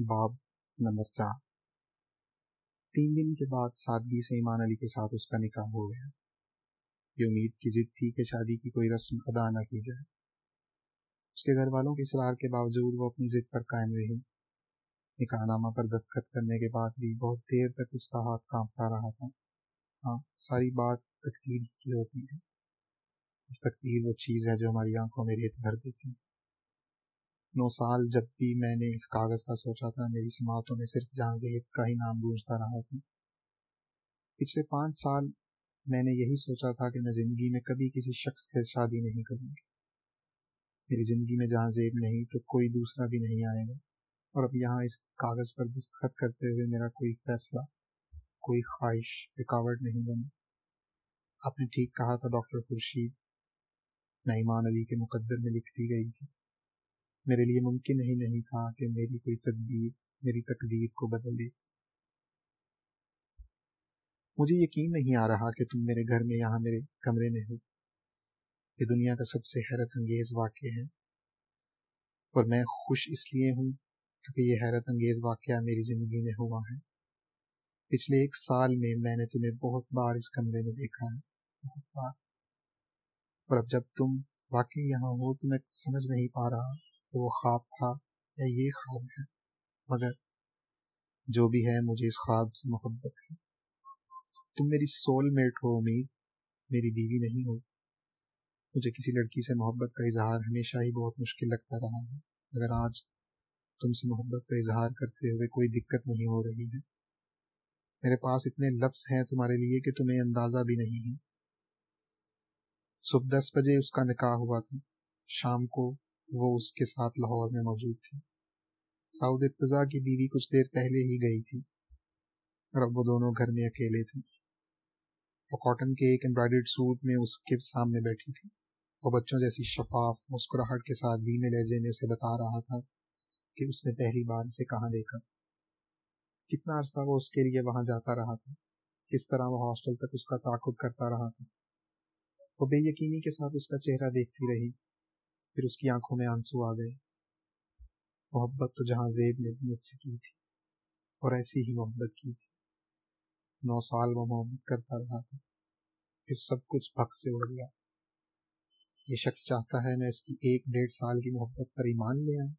باب نمبر چار۔ تین دن کے بعد سادگی سے ایمان علی کے ساتھ اس کا نکاح ہو گیا۔ یہ امید کی ضد تھی کہ شادی کی کوئی رسم ادا نہ کی جائے۔ اس کے گھر والوں کے اصرار کے باوجود وہ اپنی ضد پر قائم رہی۔ نکاح نامہ پر دستخط کرنے کے بعد بھی بہت دیر تک اس کا ہاتھ کانپتا رہا تھا۔ ہاں ساری بات تقدیر کی ہوتی ہے۔ تقدیر وہ چیز ہے جو ہماری آنکھوں میں ریت بھر دیتی ہے۔ نو سال جب بھی میں نے اس کاغذ کا سوچا تھا، میری سماعتوں میں صرف جہاں زیب کا ہی نام گونجتا رہا تھا۔ پچھلے پانچ سال میں نے یہی سوچا تھا کہ میں زندگی میں کبھی کسی شخص سے شادی نہیں کروں گی۔ میری زندگی میں جہاں زیب نہیں تو کوئی دوسرا بھی نہیں آئے گا۔ اور اب یہاں اس کاغذ پر دستخط کرتے ہوئے میرا کوئی فیصلہ، کوئی خواہش، رکاوٹ نہیں بنی۔ آپ نے ٹھیک کہا تھا، ڈاکٹر خورشید نعیمان علی کے مقدر میں لکھ دی گئی تھی۔ میرے لیے ممکن ہی نہیں تھا کہ میری کوئی تدبیر، میری تقدیر کو بدل دے۔ مجھے یقین نہیں آ رہا کہ تم میرے گھر میں یہاں میرے کمرے میں ہو۔ یہ دنیا کا سب سے حیرت انگیز واقع ہے۔ اور میں خوش اس لیے ہوں کیونکہ یہ حیرت انگیز واقعہ میری زندگی میں ہوا ہے۔ پچھلے ایک سال میں میں نے تمہیں بہت بار اس کمرے میں دیکھا ہے۔ بہت بار۔ اور اب جب تم واقعی یہاں ہو تو میں سمجھ نہیں پا رہا وہ خواب تھا یا یہ خواب ہے، مگر جو بھی ہے مجھے اس خواب سے محبت ہے۔ تم میری سول میٹ ہو، امید، میری بیوی نہیں ہو۔ مجھے کسی لڑکی سے محبت کا اظہار ہمیشہ ہی بہت مشکل لگتا رہا ہے۔ اگر آج تم سے محبت کا اظہار کرتے ہوئے کوئی دقت نہیں ہو رہی ہے۔ میرے پاس اتنے لفظ ہیں تمہارے لیے کہ تمہیں اندازہ بھی نہیں ہے۔ صبح دس بجے اس کا نکاح ہوا تھا۔ شام کو وہ اس کے ساتھ لاہور میں موجود تھی۔ سعود ارتضا کی بیوی کچھ دیر پہلے ہی گئی تھی اور اب وہ دونوں گھر میں اکیلے تھے۔ وہ کاٹن کے ایک امبرائڈرڈ سوٹ میں اس کے سامنے بیٹھی تھی۔ وہ بچوں جیسی شفاف، مسکراہٹ کے ساتھ دھیمے لہجے میں اسے بتا رہا تھا کہ اس نے پہلی بار اسے کہاں دیکھا۔ کتنا عرصہ وہ اس کے لیے وہاں جاتا رہا تھا، کس طرح وہ ہاسٹل تک اس کا تعاقب کرتا رہا تھا۔ وہ بے یقینی کے ساتھ اس کا چہرہ دیکھتی رہی۔ پھر اس کی آنکھوں میں آنسو آ گئے۔ محبت تو جہاں زیب نے مجھ سے کی تھی، اور ایسی ہی محبت کی تھی۔ نو سال وہ محبت کرتا رہا تھا، پھر سب کچھ بھگ سے اڑ گیا۔ یہ شخص چاہتا ہے میں اس کی ایک ڈیڑھ سال کی محبت پر ایمان لے آؤں۔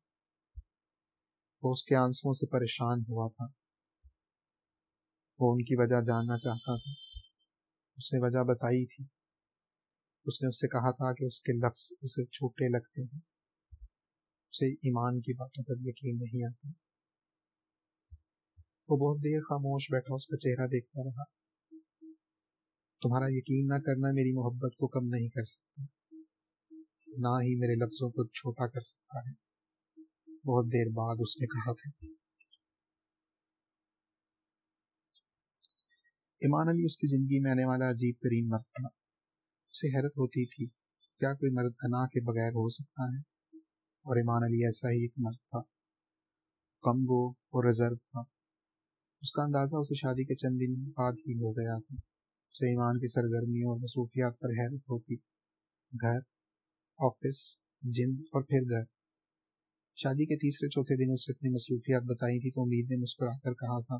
وہ اس کے آنسوؤں سے پریشان ہوا تھا۔ وہ ان کی وجہ جاننا چاہتا تھا۔ اس نے وجہ بتائی تھی۔ اس نے اس سے کہا تھا کہ اس کے لفظ اسے چھوٹے لگتے ہیں۔ اسے ایمان کی باتوں پر یقین نہیں آتا۔ وہ بہت دیر خاموش بیٹھا، اس کا چہرہ دیکھتا رہا۔ تمہارا یقین نہ کرنا میری محبت کو کم نہیں کر سکتا۔ نہ ہی میرے لفظوں کو چھوٹا کر سکتا ہے۔ بہت دیر بعد اس نے کہا تھا۔ ایمان علی اس کی زندگی میں آنے والا عجیب ترین مرد تھا اسے حیرت ہوتی تھی کیا کوئی مرد انا کے بغیر ہو سکتا ہے؟ اور ایمان علی ایسا ہی ایک مرد تھا۔ کم گو اور ریزرو تھا۔ اس کا اندازہ اسے شادی کے چند دن بعد ہی ہو گیا تھا۔ اسے ایمان کی سرگرمیوں اور مصروفیات پر حیرت ہوتی۔ گھر، آفس، جم اور پھر گھر۔ شادی کے تیسرے چوتھے دن اس سے اپنی مصروفیات بتائی تھی تو امید نے مسکرا کر کہا تھا،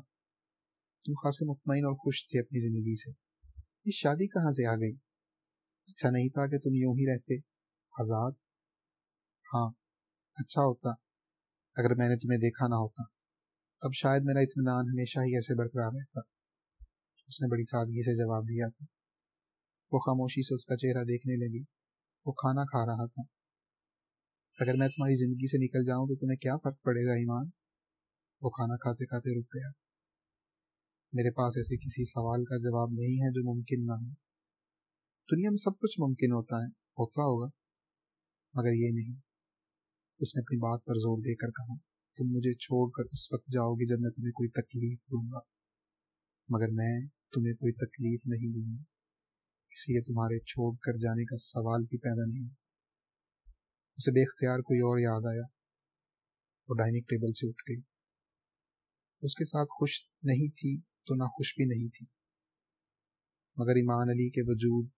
تم خاصے مطمئن اور خوش تھے اپنی زندگی سے۔ یہ شادی کہاں سے آ گئی؟ اچھا نہیں تھا کہ تم یوں ہی رہتے۔ آزاد؟ ہاں اچھا ہوتا، اگر میں نے تمہیں دیکھا نہ ہوتا۔ اب شاید میرا اطمینان ہمیشہ ہی ایسے برقرار رہتا۔ اس نے بڑی سادگی سے جواب دیا تھا۔ وہ خاموشی سے اس کا چہرہ دیکھنے لگی۔ وہ کھانا کھا رہا تھا۔ اگر میں تمہاری زندگی سے نکل جاؤں تو تمہیں کیا فرق پڑے گا ایمان؟ وہ کھانا کھاتے کھاتے رک گیا۔ میرے پاس ایسے کسی سوال کا جواب نہیں ہے جو ممکن نہ ہو۔ دنیا میں سب کچھ ممکن ہوتا ہے، ہوتا ہوگا، مگر یہ نہیں۔ اس نے اپنی بات پر زور دے کر کہا، تم مجھے چھوڑ کر اس وقت جاؤ گی جب میں تمہیں کوئی تکلیف دوں گا۔ مگر میں تمہیں کوئی تکلیف نہیں دوں گا۔ اس لیے تمہارے چھوڑ کر جانے کا سوال بھی پیدا نہیں اسے بے اختیار کوئی اور یاد آیا۔ وہ ڈائننگ ٹیبل سے اٹھ گئی۔ اس کے ساتھ خوش نہیں تھی تو نہ خوش بھی نہیں تھی۔ مگر ایمان علی کے وجود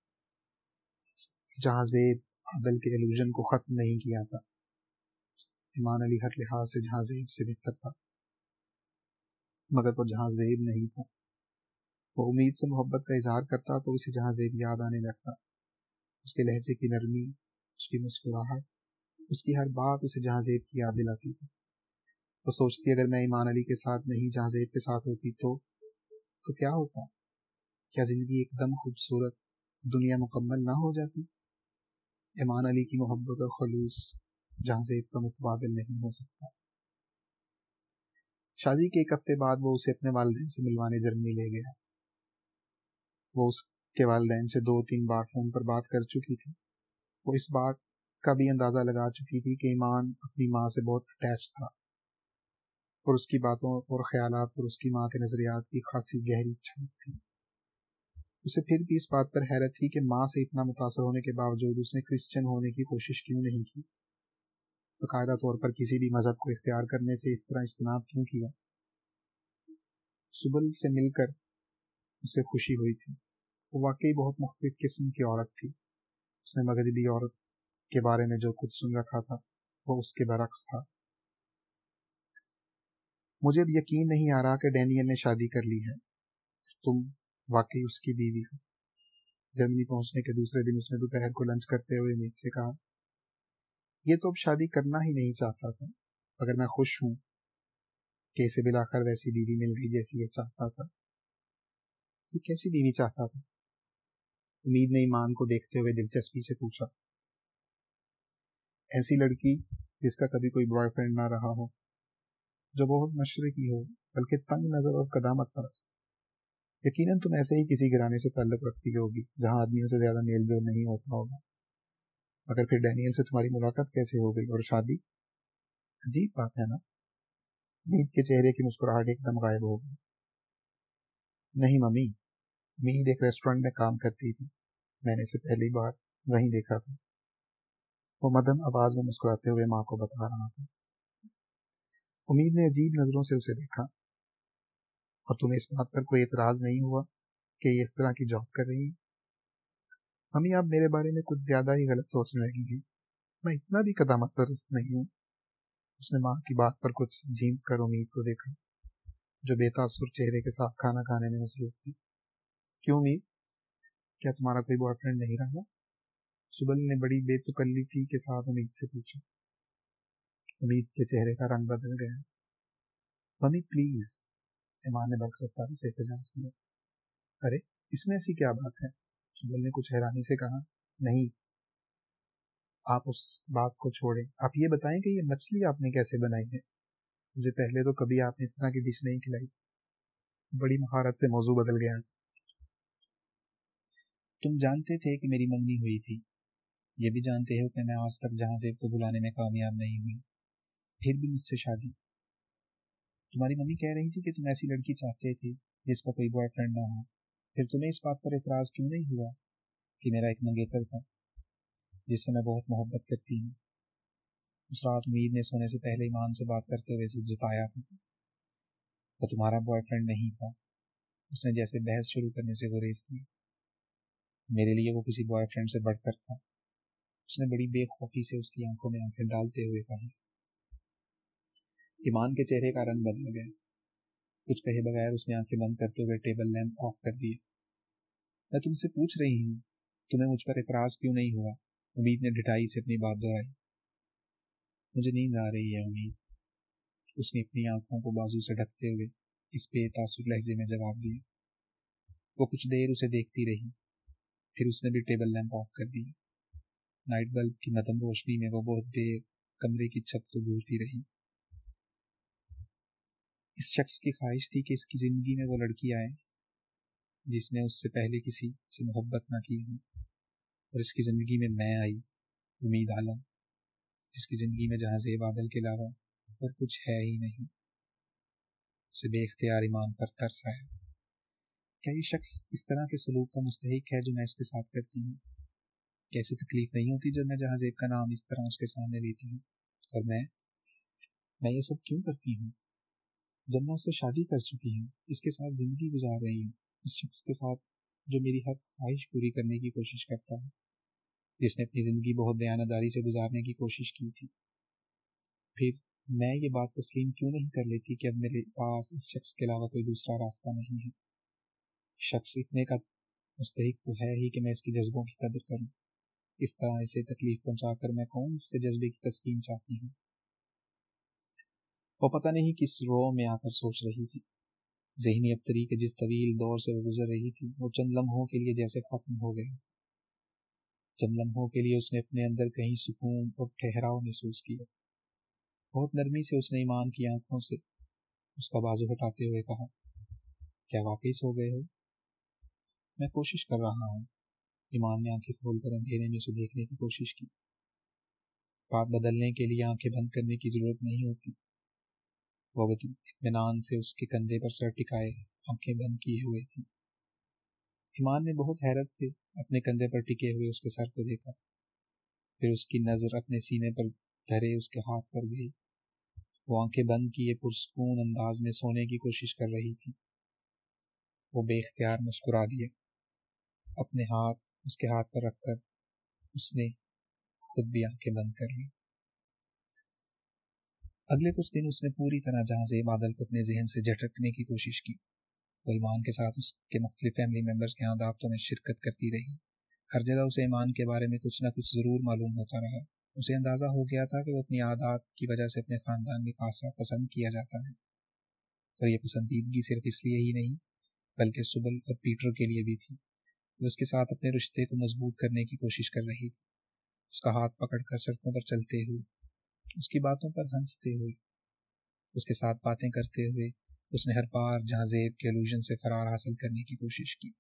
جہاں زیب عدل کے ایلوژن کو ختم نہیں کیا تھا۔ ایمان علی ہر لحاظ سے جہاں زیب سے بہتر تھا۔ مگر وہ جہاں زیب نہیں تھا۔ وہ امید سے محبت کا اظہار کرتا تو اسے جہاں زیب یاد آنے لگتا۔ اس کے لہجے کی نرمی، اس کی مسکراہٹ، اس کی ہر بات اسے جہاں زیب کی یاد دلاتی تھی۔ وہ سوچتی، اگر میں ایمان علی کے ساتھ نہیں جہاں زیب کے ساتھ ہوتی تو تو کیا ہوتا؟ کیا زندگی ایک دم خوبصورت، دنیا مکمل نہ ہو جاتی؟ ایمان علی کی محبت اور خلوص، جہاں زیب کا متبادل نہیں ہو سکتا۔ شادی کے ایک ہفتے بعد وہ اسے اپنے والدین سے ملوانے جرمنی لے گیا۔ وہ اس کے والدین سے دو تین بار فون پر بات کر چکی تھی۔ وہ اس بات کا بھی اندازہ لگا چکی تھی کہ ایمان اپنی ماں سے بہت اٹیچ تھا۔ اور اس کی باتوں اور خیالات پر اس کی ماں کے نظریات کی خاصی گہری چھت تھی۔ اسے پھر بھی اس بات پر حیرت تھی کہ ماں سے اتنا متاثر ہونے کے باوجود اس نے کرسچن ہونے کی کوشش کیوں نہیں کی؟ باقاعدہ طور پر کسی بھی مذہب کو اختیار کرنے سے اس طرح اجتناب کیوں کیا؟ سبل سے مل کر اسے خوشی ہوئی تھی۔ وہ واقعی بہت مختلف قسم کی عورت تھی۔ اس نے مغربی عورت کے بارے میں جو کچھ سن رکھا تھا، وہ اس کے برعکس تھا۔ مجھے اب یقین نہیں آ رہا کہ ڈینیل نے شادی کر لی ہے۔ تم واقعی اس کی بیوی ہو جرمنی پہنچنے کے دوسرے دن اس نے دوپہر کو لنچ کرتے ہوئے امید سے کہا، یہ تو اب شادی کرنا ہی نہیں چاہتا تھا اگر میں خوش ہوں کہ اسے بلا کر ویسی بیوی مل گئی جیسی یہ چاہتا تھا۔ یہ کیسی بیوی چاہتا تھا؟ امید نے ایمان کو دیکھتے ہوئے دلچسپی سے پوچھا۔ ایسی لڑکی جس کا کبھی کوئی بوائے فرینڈ نہ رہا ہو، جو بہت مشرقی ہو، بلکہ تنگ نظر اور قدامت پرست۔ یقیناً تم ایسے ہی کسی گرانے سے تعلق رکھتی ہوگی جہاں آدمیوں سے زیادہ میل جول نہیں ہوتا ہوگا۔ مگر پھر ڈینیل سے تمہاری ملاقات کیسے ہو گئی اور شادی؟ عجیب بات ہے نا۔ امید کے چہرے کی مسکراہٹ ایک دم غائب ہو گئی۔ نہیں ممی، امید ایک ریسٹورینٹ میں کام کرتی تھی۔ میں نے اسے پہلی بار وہیں دیکھا تھا۔ وہ مدم آواز میں مسکراتے ہوئے ماں کو بتا رہا تھا۔ امید نے عجیب نظروں سے اسے دیکھا۔ اور تمہیں اس بات پر کوئی اعتراض نہیں ہوا کہ یہ اس طرح کی جاب کر رہی ہے امی آپ میرے بارے میں کچھ زیادہ ہی غلط سوچنے لگی ہیں میں اتنا بھی قدامت پرست نہیں ہوں۔ اس نے ماں کی بات پر کچھ جھینک کر امید کو دیکھا، جو بے تاثر چہرے کے ساتھ کھانا کھانے میں مصروف تھی۔ کیوں امید؟ کیا تمہارا کوئی بوائے فرینڈ نہیں رہا؟ سبل نے بڑی بے تکلیفی کے ساتھ امید سے پوچھا۔ امید کے چہرے کا رنگ بدل گیا۔ ممی پلیز ایمان نے برق رفتاری سے احتجاج کیا۔ ارے، اس میں ایسی کیا بات ہے؟ شبل نے کچھ حیرانی سے کہا، نہیں۔ آپ اس بات کو چھوڑیں۔ آپ یہ بتائیں کہ یہ مچھلی آپ نے کیسے بنائی ہے؟ مجھے پہلے تو کبھی آپ نے اس طرح کی ڈش نہیں کھلائی۔ بڑی مہارت سے موضوع بدل گیا۔ تم جانتے تھے کہ میری منگنی ہوئی تھی۔ یہ بھی جانتے ہو کہ میں آج تک جہاں سے کو بلانے میں کامیاب نہیں ہوئی۔ پھر بھی مجھ سے شادی۔ تمہاری ممی کہہ رہی تھی کہ تم ایسی لڑکی چاہتے تھے جس کا کوئی بوائے فرینڈ نہ ہو۔ پھر تمہیں اس بات پر اعتراض کیوں نہیں ہوا کہ میرا ایک منگیتر تھا جس سے میں بہت محبت کرتی ہوں؟ اس رات امید نے سونے سے پہلے ایمان سے بات کرتے ہوئے اسے جتایا تھا۔ وہ تمہارا بوائے فرینڈ نہیں تھا۔ اس نے جیسے بحث شروع کرنے سے گریز کی میرے لیے وہ کسی بوائے فرینڈ سے بڑھ کر تھا۔ اس نے بڑی بے خوفی سے اس کی آنکھوں میں آنکھیں ڈالتے ہوئے کہا۔ ایمان کے چہرے کا رنگ بدل گیا۔ کچھ کہے بغیر اس نے آنکھیں بند کرتے ہوئے ٹیبل لیمپ آف کر دیے میں تم سے پوچھ رہی ہوں، تمہیں مجھ پر اعتراض کیوں نہیں ہوا؟ امید نے ڈٹائی سے اپنی بات دہرائی۔ مجھے نیند آ رہی ہے، امید۔ اس نے اپنی آنکھوں کو بازو سے ڈھکتے ہوئے اس پہ تاثر لہجے میں جواب دیا۔ وہ کچھ دیر اسے دیکھتی رہی، پھر اس نے بھی ٹیبل لیمپ آف کر دیا نائٹ بلب کی نتم روشنی میں وہ بہت دیر کمرے کی چھت کو گھورتی رہی۔ اس شخص کی خواہش تھی کہ اس کی زندگی میں وہ لڑکی آئے جس نے اس سے پہلے کسی سے محبت نہ کی ہو اور اس کی زندگی میں میں آئی، امید عالم۔ جس کی زندگی میں جہاں سے بادل کے علاوہ اور کچھ ہے ہی نہیں۔ اسے بے اختیار ایمان پر ترس آیا۔ کیا یہ شخص اس طرح کے سلوک کا مستحق ہے جو میں اس کے ساتھ کرتی ہوں؟ کیسے تکلیف نہیں ہوتی جب میں جہاں زیب کا نام اس طرح اس کے سامنے لیتی ہوں اور میں میں یہ سب کیوں کرتی ہوں؟ جب میں اسے شادی کر چکی ہوں، اس کے ساتھ زندگی گزار رہی ہوں، اس شخص کے ساتھ جو میری ہر خواہش پوری کرنے کی کوشش کرتا ہے۔ جس نے اپنی زندگی بہت دیانتداری سے گزارنے کی کوشش کی تھی۔ پھر میں یہ بات تسلیم کیوں نہیں کر لیتی کہ اب میرے پاس اس شخص کے علاوہ کوئی دوسرا راستہ نہیں ہے؟ شخص اتنے کا مستحق تو ہے ہی کہ میں اس کی جذبوں کی قدر کروں۔ اس طرح اسے تکلیف پہنچا کر میں کون سے جذبے کی تسکین چاہتی ہوں؟ وہ پتہ نہیں کس رو میں آ کر سوچ رہی تھی۔ ذہنی ابتری کے جس طویل دور سے وہ گزر رہی تھی، وہ چند لمحوں کے لیے جیسے ختم ہو گیا تھا۔ چند لمحوں کے لیے اس نے اپنے اندر کہیں سکون اور ٹھہراؤ محسوس کیا۔ بہت نرمی سے اس نے ایمان کی آنکھوں سے اس کا بازو ہٹاتے ہوئے کہا، کیا واقعی سو گئے ہو؟ میں کوشش کر رہا ہوں۔ ایمان نے آنکھیں کھول کر اندھیرے میں اسے دیکھنے کی کوشش کی۔ بات بدلنے کے لیے آنکھیں بند کرنے کی ضرورت نہیں ہوتی۔ وہ اطمینان سے اس کے کندھے پر سر ٹکائے، آنکھیں بند کیے ہوئے تھی ایمان نے بہت حیرت سے اپنے کندھے پر ٹکے ہوئے اس کے سر کو دیکھا۔ پھر اس کی نظر اپنے سینے پر دھرے اس کے ہاتھ پر گئی۔ وہ آنکھیں بند کیے پرسکون انداز میں سونے کی کوشش کر رہی تھی۔ وہ بے اختیار مسکرا دیا۔ اپنے ہاتھ اس کے ہاتھ پر رکھ کر اس نے خود بھی آنکھیں بند کر لی اگلے کچھ دن اس نے پوری طرح جہاں سے بادل کو اپنے ذہن سے جھٹکنے کی کوشش کی، وہ ایمان کے ساتھ اس کے مختلف فیملی ممبرس کے ہاں دعوتوں میں شرکت کرتی رہی۔ ہر جگہ اسے ایمان کے بارے میں کچھ نہ کچھ ضرور معلوم ہوتا رہا۔ اسے اندازہ ہو گیا تھا کہ وہ اپنی عادات کی وجہ سے اپنے خاندان میں خاصا پسند کیا جاتا ہے۔ اور یہ پسندیدگی صرف اس لیے ہی نہیں، بلکہ سبل اور پیٹر کے لیے بھی تھی۔ وہ اس کے ساتھ اپنے رشتے کو مضبوط کرنے کی کوشش کر رہی تھی۔ اس کا ہاتھ پکڑ کر سڑکوں پر چلتے ہوئے اس کی باتوں پر ہنستے ہوئے، اس کے ساتھ باتیں کرتے ہوئے، اس نے ہر بار جہاں زیب کے الوژن سے فرار حاصل کرنے کی کوشش کی۔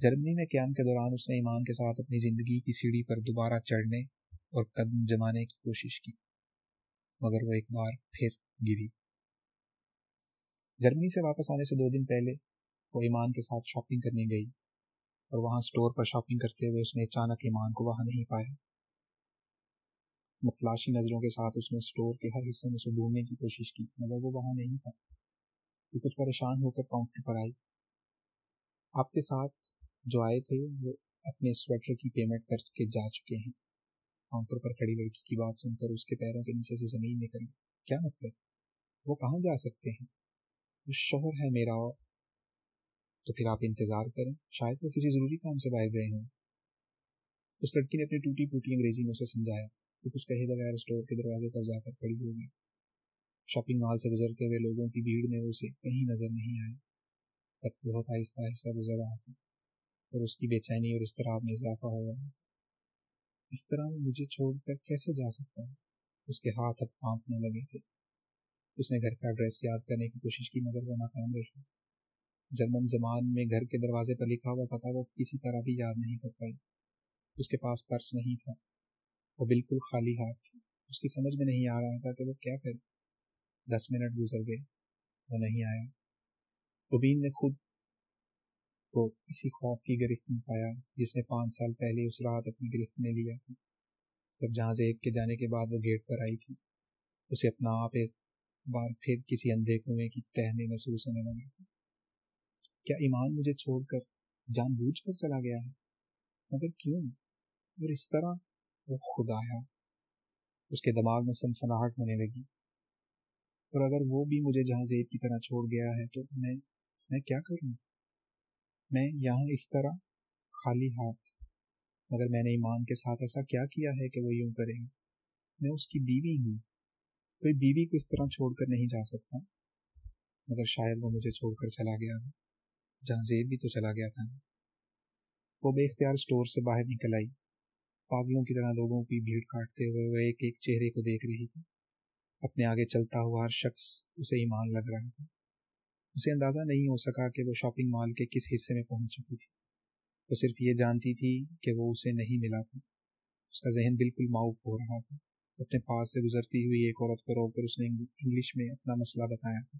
جرمنی میں قیام کے دوران اس نے ایمان کے ساتھ اپنی زندگی کی سیڑھی پر دوبارہ چڑھنے اور قدم جمانے کی کوشش کی، مگر وہ ایک بار پھر گری۔ جرمنی سے واپس آنے سے دو دن پہلے وہ ایمان کے ساتھ شاپنگ کرنے گئی اور وہاں سٹور پر شاپنگ کرتے ہوئے اس نے اچانک ایمان کو وہاں نہیں پایا۔ متلاشی نظروں کے ساتھ اس نے اسٹور کے ہر حصے میں سے ڈھونڈنے کی کوشش کی، مگر وہ وہاں نہیں تھا۔ وہ کچھ پریشان ہو کر کاؤنٹر پر آئی۔ آپ کے ساتھ جو آئے تھے، وہ اپنے سویٹر کی پیمنٹ کر کے جا چکے ہیں۔ کاؤنٹر پر کھڑی لڑکی کی بات سن کر اس کے پیروں کے نیچے سے زمین نکلی۔ کیا مطلب؟ وہ کہاں جا سکتے ہیں؟ وہ شوہر ہے میرا اور۔ تو پھر آپ انتظار کریں۔ شاید وہ کسی ضروری کام سے باہر گئے ہوں۔ اس لڑکی نے اپنی ٹوٹی پوٹی انگریزی میں اسے سمجھایا۔ کہ کچھ کہے بغیر اسٹور کے دروازے پر جا کر کھڑی ہوگی شاپنگ مال سے گزرتے ہوئے لوگوں کی بھیڑ میں اسے کہیں نظر نہیں آیا پر بہت آہستہ آہستہ گزر رہا تھا اور اس کی بے چینی اور اضطراب میں اضافہ ہو رہا تھا۔ اس طرح وہ مجھے چھوڑ کر کیسے جا سکتا ہے اس کے ہاتھ اب کانپنے لگے تھے۔ اس نے گھر کا ایڈریس یاد کرنے کی کوشش کی، مگر وہ ناکام رہی۔ جرمن زمان میں گھر کے دروازے پر لکھا ہوا پتا وہ کسی طرح بھی یاد نہیں کر پائی۔ اس کے پاس پرس نہیں تھا۔ وہ بالکل خالی ہاتھ تھی اس کی سمجھ میں نہیں آ رہا تھا کہ وہ کیا کرے۔ دس منٹ گزر گئے، وہ نہیں آیا۔ مبین نے خود کو اسی خوف کی گرفت میں پایا جس نے پانچ سال پہلے اس رات اپنی گرفت میں لیا تھا۔ جب جہاں سے ایک کے جانے کے بعد وہ گیٹ پر آئی تھی، اسے اپنا آپ ایک بار پھر کسی اندھے کنویں کی تہ میں محسوس ہونے لگا تھا۔ کیا ایمان مجھے چھوڑ کر جان بوجھ کر چلا گیا ہے؟ مگر کیوں؟ اور اس طرح وہ خود آیا۔ اس کے دماغ میں سنسناہٹ ہونے لگی۔ اور اگر وہ بھی مجھے جہاں زیب کی طرح چھوڑ گیا ہے تو میں میں کیا کروں؟ میں یہاں اس طرح خالی ہاتھ۔ مگر میں نے ایمان کے ساتھ ایسا کیا کیا ہے کہ وہ یوں کرے۔ گا میں اس کی بیوی ہوں۔ کوئی بیوی کو اس طرح چھوڑ کر نہیں جا سکتا۔ مگر شاید وہ مجھے چھوڑ کر چلا گیا۔ جہاں زیب بھی تو چلا گیا تھا۔ وہ بے اختیار اسٹور سے باہر نکل آئی۔ پاگلوں کی طرح لوگوں کی بھیڑ کاٹتے ہوئے وہ ایک ایک چہرے کو دیکھ رہی تھی۔ اپنے آگے چلتا ہوا ہر شخص اسے ایمان لگ رہا تھا۔ اسے اندازہ نہیں ہو سکا کہ وہ شاپنگ مال کے کس حصے میں پہنچ چکی تھی۔ وہ صرف یہ جانتی تھی کہ وہ اسے نہیں ملا تھا۔ اس کا ذہن بالکل معاف ہو رہا تھا۔ اپنے پاس سے گزرتی ہوئی ایک عورت کو روک کر اس نے انگلش میں اپنا مسئلہ بتایا تھا۔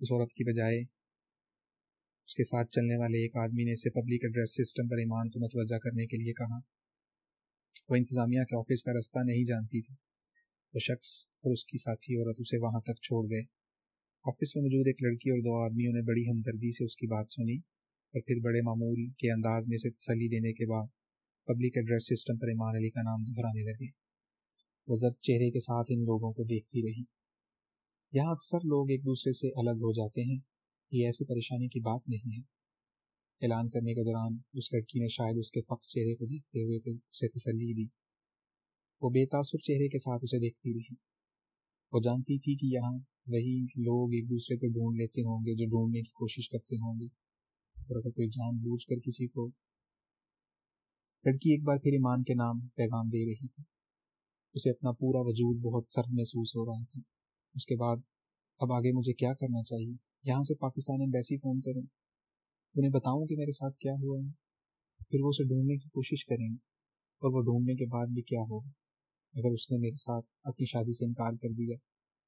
اس عورت کی بجائے اس کے ساتھ چلنے والے ایک آدمی نے اسے پبلک ایڈریس سسٹم پر ایمان کو متوجہ کرنے کے لیے کہا۔ وہ انتظامیہ کے آفس کا رستہ نہیں جانتی تھی۔ وہ شخص اور اس کی ساتھی عورت اسے وہاں تک چھوڑ گئے۔ آفس میں موجود ایک لڑکی اور دو آدمیوں نے بڑی ہمدردی سے اس کی بات سنی اور پھر بڑے معمول کے انداز میں اسے تسلی دینے کے بعد پبلک ایڈریس سسٹم پر ایمان علی کا نام دہرانے لگے۔ وہ زد چہرے کے ساتھ ان لوگوں کو دیکھتی رہی۔ یہاں اکثر لوگ ایک دوسرے سے الگ ہو جاتے ہیں۔ یہ ایسی پریشانی کی بات نہیں ہے۔ اعلان کرنے کے دوران اس لڑکی نے شاید اس کے فخر چہرے کو دیکھتے ہوئے تو اسے تسلی دی۔ وہ بے تاثر چہرے کے ساتھ اسے دیکھتی رہی۔ وہ جانتی تھی کہ یہاں وہی لوگ ایک دوسرے کو ڈھونڈ لیتے ہوں گے، جو ڈھونڈنے کی کوشش کرتے ہوں گے۔ اور اگر کوئی جان بوجھ کر کسی کو لڑکی ایک بار پھر ایمان کے نام پیغام دے رہی تھی، اسے اپنا پورا وجود بہت سرد محسوس ہو رہا تھا۔ اس کے بعد، اب آگے مجھے کیا کرنا چاہیے؟ یہاں سے پاکستان ایمبیسی فون کروں انہیں بتاؤں کہ میرے ساتھ کیا ہوا ہے۔ پھر وہ اسے ڈھونڈنے کی کوشش کریں گے اور وہ ڈھونڈنے کے بعد بھی کیا ہوگا۔ اگر اس نے میرے ساتھ اپنی شادی سے انکار کر دیا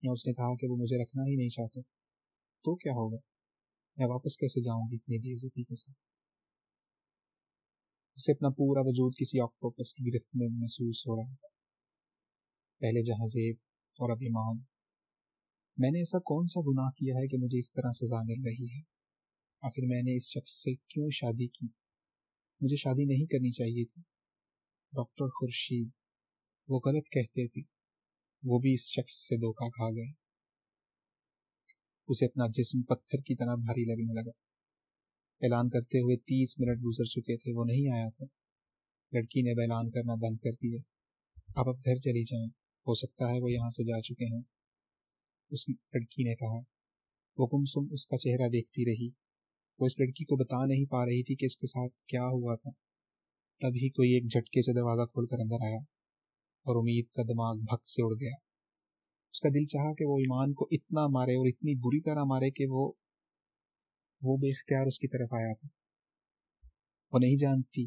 یا اس نے کہا کہ وہ مجھے رکھنا ہی نہیں چاہتے، تو کیا ہوگا؟ میں واپس کیسے جاؤں گی اتنی بے عزتی کے ساتھ؟ اسے اپنا پورا وجود کسی آکٹوپس کی گرفت میں محسوس ہو رہا تھا۔ پہلے جہاں زیب اور اب ایمان۔ میں نے ایسا کون سا گناہ کیا ہے کہ مجھے اس طرح سزا مل رہی ہے؟ آخر میں نے اس شخص سے کیوں شادی کی؟ مجھے شادی نہیں کرنی چاہیے تھی۔ ڈاکٹر خورشید، وہ غلط کہتے تھے۔ وہ بھی اس شخص سے دھوکہ کھا گئے۔ اسے اپنا جسم پتھر کی طرح بھاری لگنے لگا۔ اعلان کرتے ہوئے تیس منٹ گزر چکے تھے، وہ نہیں آیا تھا۔ لڑکی نے اعلان کرنا بند کر دیا۔ آپ اب گھر چلی جائیں۔ ہو سکتا ہے وہ یہاں سے جا چکے ہیں اس لڑکی نے کہا، وہ کم سم اس کا چہرہ دیکھتی رہی۔ وہ اس لڑکی کو بتا نہیں پا رہی تھی کہ اس کے ساتھ کیا ہوا تھا۔ تبھی کوئی ایک جھٹکے سے دروازہ کھول کر اندر آیا اور امید کا دماغ بھک سے اڑ گیا۔ اس کا دل چاہا کہ وہ ایمان کو اتنا مارے اور اتنی بری طرح مارے کہ وہ وہ بے اختیار اس کی طرف آیا تھا۔ وہ نہیں جانتی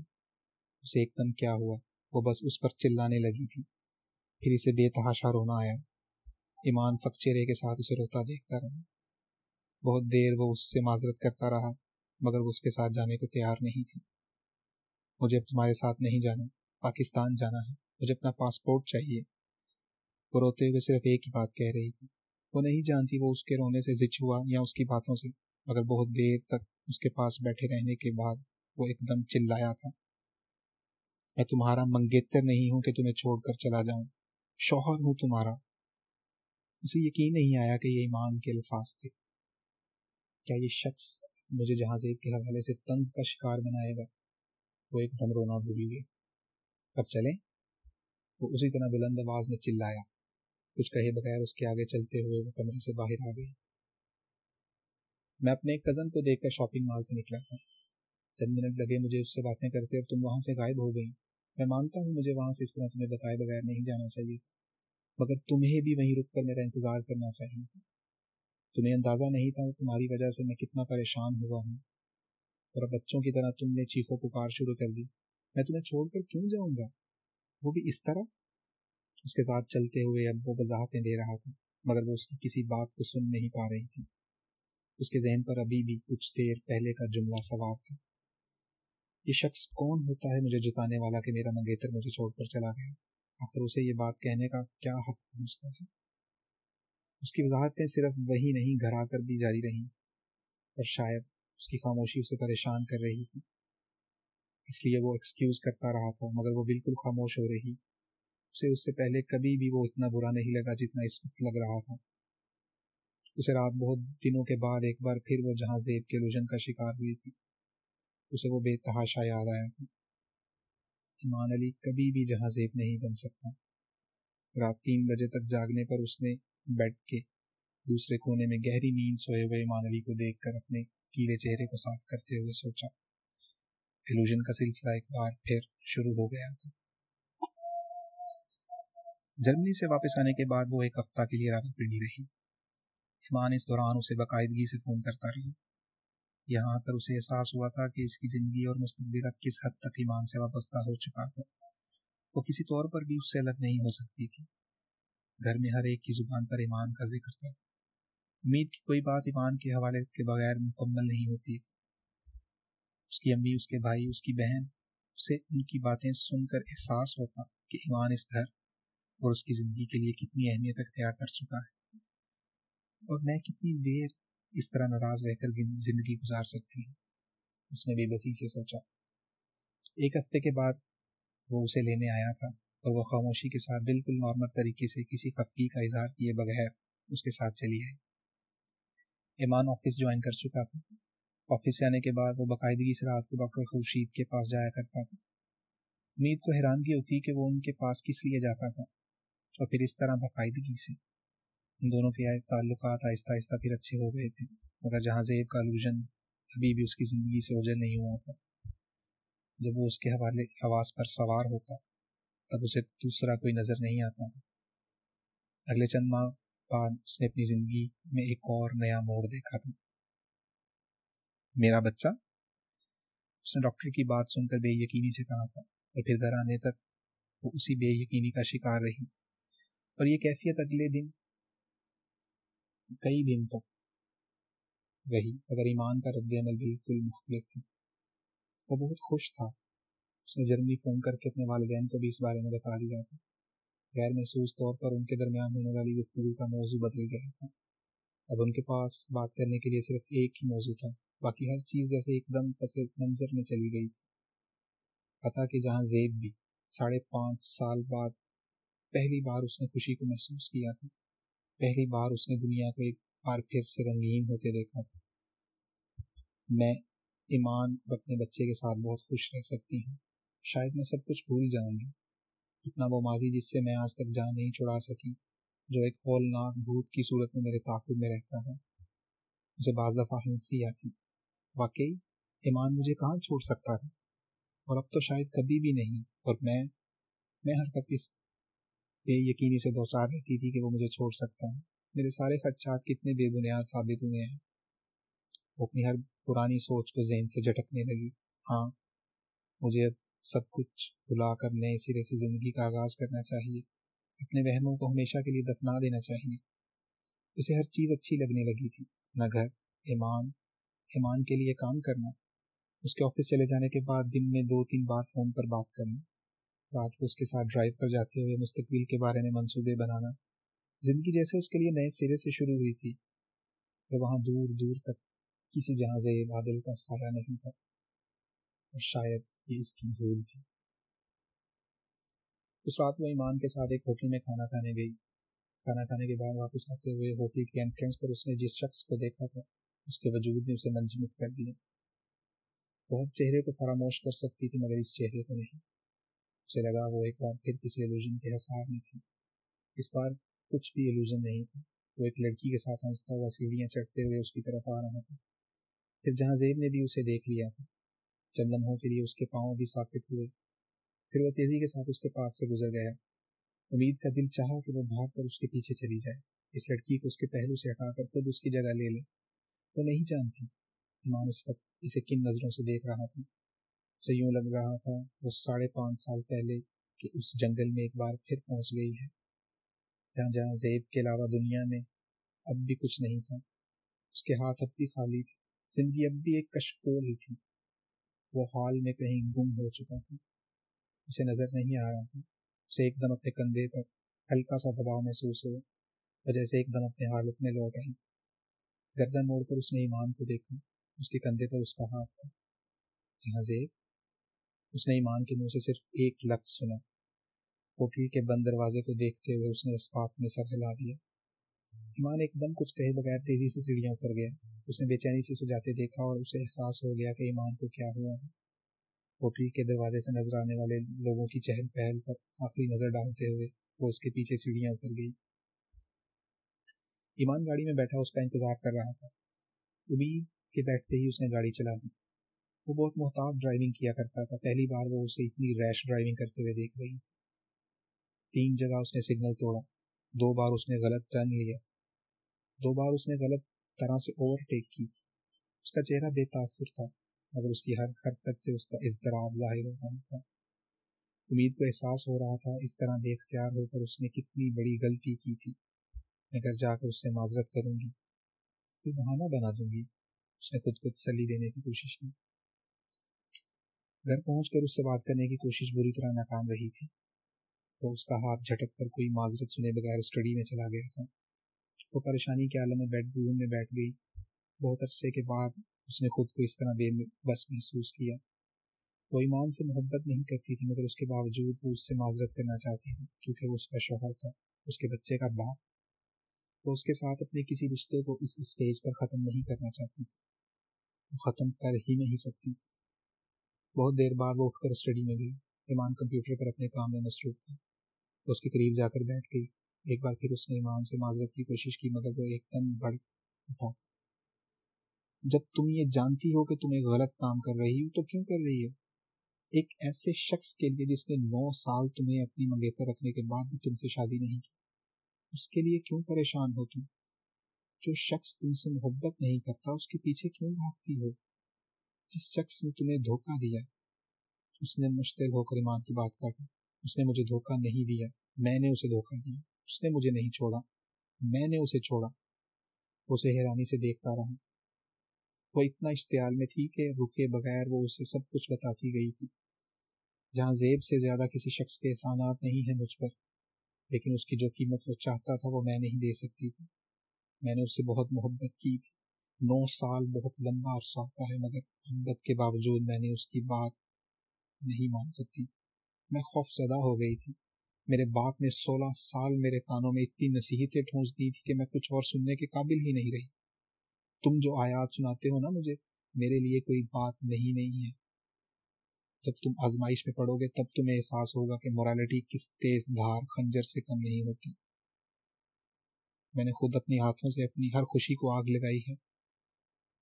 اسے ایک دم کیا ہوا۔ وہ بس اس پر چلانے لگی تھی۔ پھر اسے بے تحاشا رونا آیا۔ ایمان فک چہرے کے ساتھ اسے روتا دیکھتا رہا۔ بہت دیر وہ اس سے معذرت کرتا رہا، مگر وہ اس کے ساتھ جانے کو تیار نہیں تھی۔ مجھے تمہارے ساتھ نہیں جانا، پاکستان جانا ہے، مجھے اپنا پاسپورٹ چاہیے۔ وہ روتے ہوئے صرف ایک ہی بات کہہ رہی تھی۔ وہ نہیں جانتی وہ اس کے رونے سے زچ ہوا یا اس کی باتوں سے، مگر بہت دیر تک اس کے پاس بیٹھے رہنے کے بعد وہ ایک دم چلایا تھا۔ میں تمہارا منگیتر نہیں ہوں کہ تمہیں چھوڑ کر چلا جاؤں، شوہر ہوں تمہارا۔ اسے یقین نہیں آیا کہ یہ ایمان کے الفاظ تھے۔ کیا یہ شخص مجھے جہاں زیب کے حوالے سے طنز کا شکار بنائے گا؟ وہ ایک دم رونا بھول گئے اب چلیں۔ وہ اسی طرح بلند آواز میں چلایا۔ کچھ کہے بغیر اس کے آگے چلتے ہوئے وہ کمرے سے باہر آ گئی۔ میں اپنے ایک کزن کو دیکھ کر شاپنگ مال سے نکلا تھا۔ چند منٹ لگے مجھے اس سے باتیں کرتے اور تم وہاں سے غائب ہو گئی۔ میں مانتا ہوں مجھے وہاں سے اس طرح تمہیں بتائے بغیر نہیں جانا چاہیے۔ مگر تمہیں بھی وہیں رک کر میرا انتظار کرنا چاہیے۔ تمہیں اندازہ نہیں تھا تمہاری وجہ سے میں کتنا پریشان ہوا ہوں اور بچوں کی طرح تم نے چیخو پکار شروع کر دی۔ میں تمہیں چھوڑ کر کیوں جاؤں گا؟ وہ بھی اس طرح؟ اس کے ساتھ چلتے ہوئے اب وہ وضاحتیں دے رہا تھا، مگر وہ اس کی کسی بات کو سن نہیں پا رہی تھی۔ اس کے ذہن پر ابھی بھی کچھ دیر پہلے کا جملہ سوار تھا۔ یہ شخص کون ہوتا ہے مجھے جتانے والا کہ میرا منگیتر مجھے چھوڑ کر چلا گیا؟ آخر اسے یہ بات کہنے کا کیا حق پہنچتا ہے؟ اس کی وضاحتیں صرف وہی نہیں، گھر آ کر بھی جاری رہیں اور شاید اس کی خاموشی اسے پریشان کر رہی تھی۔ اس لیے وہ ایکسکیوز کرتا رہا تھا، مگر وہ بالکل خاموش ہو رہی۔ اسے اس سے پہلے کبھی بھی وہ اتنا برا نہیں لگا جتنا اس وقت لگ رہا تھا۔ اسے رات بہت دنوں کے بعد ایک بار پھر وہ جہاں زیب کے لوجن کا شکار ہوئی تھی، اسے وہ بے تحاشا یاد آیا تھا۔ ایمان علی کبھی بھی جہاں زیب نہیں بن سکتا۔ رات تین بجے تک جاگنے پر اس نے بیٹھ کے دوسرے کونے میں گہری نیند سوئے ہوئے ایمان علی کو دیکھ کر اپنے کیلے چہرے کو صاف کرتے ہوئے سوچا۔ ایلوژن کا سلسلہ ایک بار پھر شروع ہو گیا تھا۔ جرمنی سے واپس آنے کے بعد وہ ایک ہفتہ کے لیے راوت پنڈی رہی۔ ایمان اس دوران اسے باقاعدگی سے فون کرتا رہا۔ یہاں آ کر اسے احساس ہوا تھا کہ اس کی زندگی اور مستقبل اب کس حد تک ایمان سے وابستہ ہو چکا تھا۔ وہ کسی طور پر بھی اس سے الگ نہیں ہو سکتی تھی۔ گھر میں ہر ایک کی زبان پر ایمان کا ذکر تھا۔ امید کی کوئی بات ایمان کے حوالے کے بغیر مکمل نہیں ہوتی۔ تھی اس کی امی، اس کے بھائی، اس کی بہن، اسے ان کی باتیں سن کر احساس ہوتا کہ ایمان اس گھر اور اس کی زندگی کے لیے کتنی اہمیت اختیار کر چکا ہے۔ اور میں کتنی دیر اس طرح ناراض رہ کر زندگی گزار سکتی ہوں؟ اس نے بے بسی سے سوچا۔ ایک ہفتے کے بعد وہ اسے لینے آیا تھا۔ اور وہ خاموشی کے ساتھ بالکل نارمل طریقے سے کسی خفگی کا اظہار کیے بغیر اس کے ساتھ چلی آئی ایمان آفس جوائن کر چکا تھا۔ آفس سے آنے کے بعد وہ باقاعدگی سے رات کو ڈاکٹر خورشید کے پاس جایا کرتا تھا۔ امید کو حیرانگی ہوتی کہ وہ ان کے پاس کس لیے جاتا تھا اور پھر اس طرح باقاعدگی سے۔ ان دونوں کے تعلقات آہستہ آہستہ پھر اچھے ہو گئے تھے، مگر جہاں زیب کا الوژن ابھی بھی اس کی زندگی سے اوجل نہیں ہوا تھا۔ جب وہ اس کے حوالے حواس پر سوار ہوتا تب اسے دوسرا کوئی نظر نہیں آتا تھا۔ اگلے چند ماہ بعد اس نے اپنی زندگی میں ایک اور نیا موڑ دیکھا تھا۔ میرا بچہ؟ اس نے ڈاکٹر کی بات سن کر بے یقینی سے کہا تھا اور پھر گھر آنے تک وہ اسی بے یقینی کا شکار رہی۔ اور یہ کیفیت اگلے دن، کئی دن تک رہی۔ اگر ایمان کا رد عمل بالکل مختلف تھا، وہ بہت خوش تھا۔ اس نے جرمنی فون کر کے اپنے والدین کو بھی اس بارے میں بتا دیا تھا۔ غیر محسوس طور پر ان کے درمیان ہونے والی گفتگو کا موضوع بدل گیا تھا۔ اب ان کے پاس بات کرنے کے لیے صرف ایک ہی موضوع تھا۔ باقی ہر چیز جیسے ایک دم پس منظر میں چلی گئی تھی۔ پتا کہ جہاں زیب بھی ساڑھے پانچ سال بعد پہلی بار اس نے خوشی کو محسوس کیا تھا۔ پہلی بار اس نے دنیا کو ایک بار پھر سے رنگین ہوتے دیکھا تھا۔ میں ایمان اور اپنے بچے کے ساتھ بہت خوش رہ سکتی ہوں۔ شاید میں سب کچھ بھول جاؤں گی۔ اپنا وہ ماضی جس سے میں آج تک جان نہیں چھڑا سکی، جو ایک ہولناک بھوت کی صورت میں میرے تعاقب میں رہتا ہے۔ مجھے بعض دفعہ ہنسی آتی، واقعی ایمان مجھے کہاں چھوڑ سکتا تھا؟ اور اب تو شاید کبھی بھی نہیں، اور میں میں ہر وقت اس بے یقینی سے دو چار رہتی تھی کہ وہ مجھے چھوڑ سکتا ہے۔ میرے سارے خدشات کتنے بے بنیاد ثابت ہوئے ہیں۔ وہ اپنی ہر پرانی سوچ کو ذہن سے جھٹکنے لگی۔ ہاں مجھے اب سب کچھ بلا کر نئے سرے سے زندگی کا آغاز کرنا چاہیے۔ اپنے وہموں کو ہمیشہ کے لیے دفنا دینا چاہیے۔ اسے ہر چیز اچھی لگنے لگی تھی۔ اپنا گھر، ایمان ایمان کے لیے کام کرنا، اس کے آفس چلے جانے کے بعد دن میں دو تین بار فون پر بات کرنا، رات کو اس کے ساتھ ڈرائیو پر جاتے ہوئے مستقبل کے بارے میں منصوبے بنانا۔ زندگی جیسے اس کے لیے نئے سرے سے شروع ہوئی تھی وہ وہاں دور دور تک کسی جہاز بادل کا سایہ نہیں تھا۔ اور شاید یہ اس کی بھول تھی۔ اس رات وہ ایمان کے ساتھ ایک ہوٹل میں کھانا کھانے گئی۔ کھانا کھانے کے بعد واپس آتے ہوئے ہوٹل کی انٹرنس پر اس نے جس شخص کو دیکھا تھا، اس کے وجود نے اسے منجمد کر دیا۔ بہت چہرے کو فراموش کر سکتی تھی، مگر اس چہرے کو نہیں۔ اسے لگا وہ ایک بار پھر کسی ایلوژن کے حساب میں تھی۔ اس بار کچھ بھی ایلوژن نہیں تھا۔ وہ ایک لڑکی کے ساتھ ہنستا ہوا سیڑھیاں چڑھتے ہوئے اس کی طرف آ رہا تھا۔ پھر جہاں زیب نے بھی اسے دیکھ لیا تھا چند لمحوں کے لیے اس کے پاؤں بھی ثابت ہوئے۔ پھر وہ تیزی کے ساتھ اس کے پاس سے گزر گیا۔ امید کا دل چاہا کہ وہ بھاگ کر اس کے پیچھے چلی جائے۔ اس لڑکی کو اس کے پہلو سے ہٹا کر خود اس کی جگہ لے لے۔ وہ نہیں جانتی۔ ایمان اس وقت اسے کن نظروں سے دیکھ رہا تھا؟ اسے یوں لگ رہا تھا وہ ساڑھے پانچ سال پہلے کہ اس جنگل میں ایک بار پھر پہنچ گئی ہے۔ جہاں جہاں زیب کے علاوہ دنیا میں اب بھی کچھ نہیں تھا۔ اس کے ہاتھ اب بھی خالی تھے۔ زندگی اب بھی ایک کشکول ہی تھی۔ وہ حال میں کہیں گم ہو چکا تھا۔ اسے نظر نہیں آ رہا تھا۔ اسے ایک دم اپنے کندھے پر ہلکا سا دباؤ محسوس ہوا۔ وجہ سے ایک دم اپنے حالت میں لوٹ آئی۔ گردن موڑ کر اس نے ایمان کو دیکھا۔ اس کے کندھے پر اس کا ہاتھ تھا۔ جہاں زیب۔ اس نے ایمان کے منہ سے صرف ایک لفظ سنا۔ ہوٹل کے بند دروازے کو دیکھتے ہوئے اس نے اس بات میں سر ہلا دیا۔ ایمان ایک دم کچھ کہے بغیر تیزی سے سیڑھیاں اتر گیا۔ اس نے بے چینی سے سجاتے دیکھا اور اسے احساس ہو گیا کہ ایمان کو کیا ہوا ہے۔ ہوٹل کے دروازے سے نظر آنے والے لوگوں کی چہل پہل پر آخری نظر ڈالتے ہوئے وہ اس کے پیچھے سیڑھیاں اتر گئی۔ ایمان گاڑی میں بیٹھا، اس کا انتظار کر رہا تھا۔ امید کے بیٹھتے ہی اس نے گاڑی چلا دی۔ وہ بہت محتاط ڈرائیونگ کیا کرتا تھا۔ پہلی بار وہ اسے اتنی ریش ڈرائیونگ کرتے ہوئے دیکھ رہی تھی۔ تین جگہ اس نے سگنل توڑا۔ دو بار اس نے غلط ٹرن لیا۔ دو بار اس نے غلط طرح سے اوور ٹیک کی۔ اس کا چہرہ بے تاثر تھا، مگر اس کی ہر حرکت سے اس کا اضطراب ظاہر ہو رہا تھا۔ امید کو احساس ہو رہا تھا، اس طرح بے اختیار ہو کر اس نے کتنی بڑی غلطی کی تھی۔ میں گھر جا کر اس سے معذرت کروں گی، کوئی بہانہ بنا دوں گی۔ اس نے خود کو تسلی دینے کی کوشش کی۔ گھر پہنچ کر اس سے بات کرنے کی کوشش بری طرح ناکام رہی تھی۔ وہ اس کا ہاتھ جھٹک کر کوئی معذرت سنے بغیر اسٹڈی میں چلا گیا تھا۔ وہ پریشانی کے عالم میں بیڈ روم میں بیٹھ گئی۔ بہت عرصے کے بعد اس نے خود کو اس طرح بے بس محسوس کیا۔ وہ ایمان سے محبت نہیں کرتی تھی، مگر اس کے باوجود وہ اس سے معذرت کرنا چاہتی تھی، کیونکہ وہ اس کا شوہر تھا، اس کے بچے کا باپ۔ وہ اس کے ساتھ اپنے کسی رشتے کو اس اسٹیج پر ختم نہیں کرنا چاہتی تھی۔ وہ ختم کر ہی نہیں سکتی تھی۔ بہت دیر بعد وہ اٹھ کر اسٹڈی میں گئی۔ ایمان کمپیوٹر پر اپنے کام میں مصروف تھا۔ وہ اس کے قریب جا کر بیٹھ گئی۔ ایک بار پھر اس نے ایمان سے معذرت کی کوشش کی، مگر وہ ایک دم بڑھ اٹھا۔ تھا جب تم یہ جانتی ہو کہ تم ایک غلط کام کر رہی ہو، تو کیوں کر رہی ہو؟ ایک ایسے شخص کے لیے جس نے نو سال تمہیں اپنی منگیتر رکھنے کے بعد بھی تم سے شادی نہیں کی۔ اس کے لیے کیوں پریشان ہو تم؟ جو شخص تم سے محبت نہیں کرتا، اس کے پیچھے کیوں بھاگتی ہو؟ جس شخص نے تمہیں دھوکہ دیا، اس نے مشتل ہو کر ایمان کی بات کاٹی۔ اس نے مجھے دھوکہ نہیں دیا، میں نے اسے دھوکہ دیا۔ اس نے مجھے نہیں چھوڑا۔ میں نے اسے چھوڑا۔ اسے حیرانی سے دیکھتا رہا۔ وہ اتنا اشتعال میں تھی کہ رکے بغیر وہ اسے سب کچھ بتاتی گئی تھی۔ جہاں زیب سے زیادہ کسی شخص کے احسانات نہیں ہیں مجھ پر، لیکن اس کی جو قیمت وہ چاہتا تھا وہ میں نہیں دے سکتی تھی۔ میں نے اس سے بہت محبت کی تھی۔ نو سال بہت لمبا عرصہ ہوتا ہے، مگر محبت کے باوجود میں نے اس کی بات نہیں مان سکتی۔ میں خوف زدہ ہو گئی تھی۔ میرے باپ نے سولہ سال میرے کانوں میں اتنی نصیحتیں ٹھونس دی تھی کہ میں کچھ اور سننے کے قابل ہی نہیں رہی۔ تم جو آیات سناتے ہو نا مجھے، میرے لیے کوئی بات نہیں نہیں ہے۔ جب تم آزمائش میں پڑھو گے، تب تمہیں احساس ہوگا کہ مورالٹی کس تیز دھار خنجر سے کم نہیں ہوتی۔ میں نے خود اپنی ہاتھوں سے اپنی ہر خوشی کو آگ لگائی ہے۔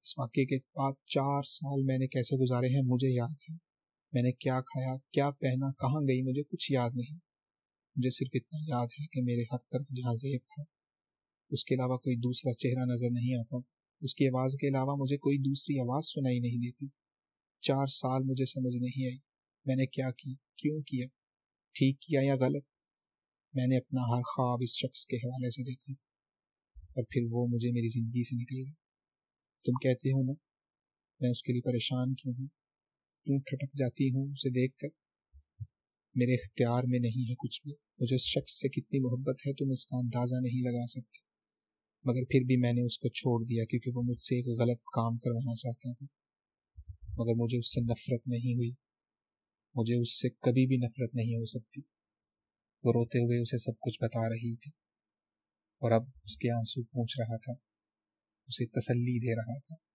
اس واقعے کے بعد چار سال میں نے کیسے گزارے ہیں مجھے یاد ہے۔ میں نے کیا کھایا، کیا پہنا، کہاں گئی مجھے کچھ یاد نہیں۔ مجھے صرف اتنا یاد ہے کہ میرے ہر طرف جہاں زیب تھا، اس کے علاوہ کوئی دوسرا چہرہ نظر نہیں آتا۔ اس کی آواز کے علاوہ مجھے کوئی دوسری آواز سنائی نہیں دیتی۔ چار سال مجھے سمجھ نہیں آئی۔ میں نے کیا کی، کیوں کیا؟ ٹھیک کیا یا غلط؟ میں نے اپنا ہر خواب اس شخص کے حوالے سے دیکھا اور پھر وہ مجھے میری زندگی سے نکل گئی تم کہتے ہو نا، میں اس کے لیے پریشان کیوں ہوں؟ کیوں ٹھٹک جاتی ہوں اسے دیکھ کر؟ میرے اختیار میں نہیں ہے کچھ بھی۔ مجھے اس شخص سے کتنی محبت ہے، تم اس کا اندازہ نہیں لگا سکتے۔ مگر پھر بھی میں نے اس کو چھوڑ دیا کیونکہ وہ مجھ سے ایک غلط کام کروانا چاہتا تھا۔ مگر مجھے اس سے نفرت نہیں ہوئی۔ مجھے اس سے کبھی بھی نفرت نہیں ہو سکتی۔ وہ روتے ہوئے اسے سب کچھ بتا رہی تھی۔ اور اب اس کے آنسو پوچھ رہا تھا۔ اسے تسلی دے رہا تھا۔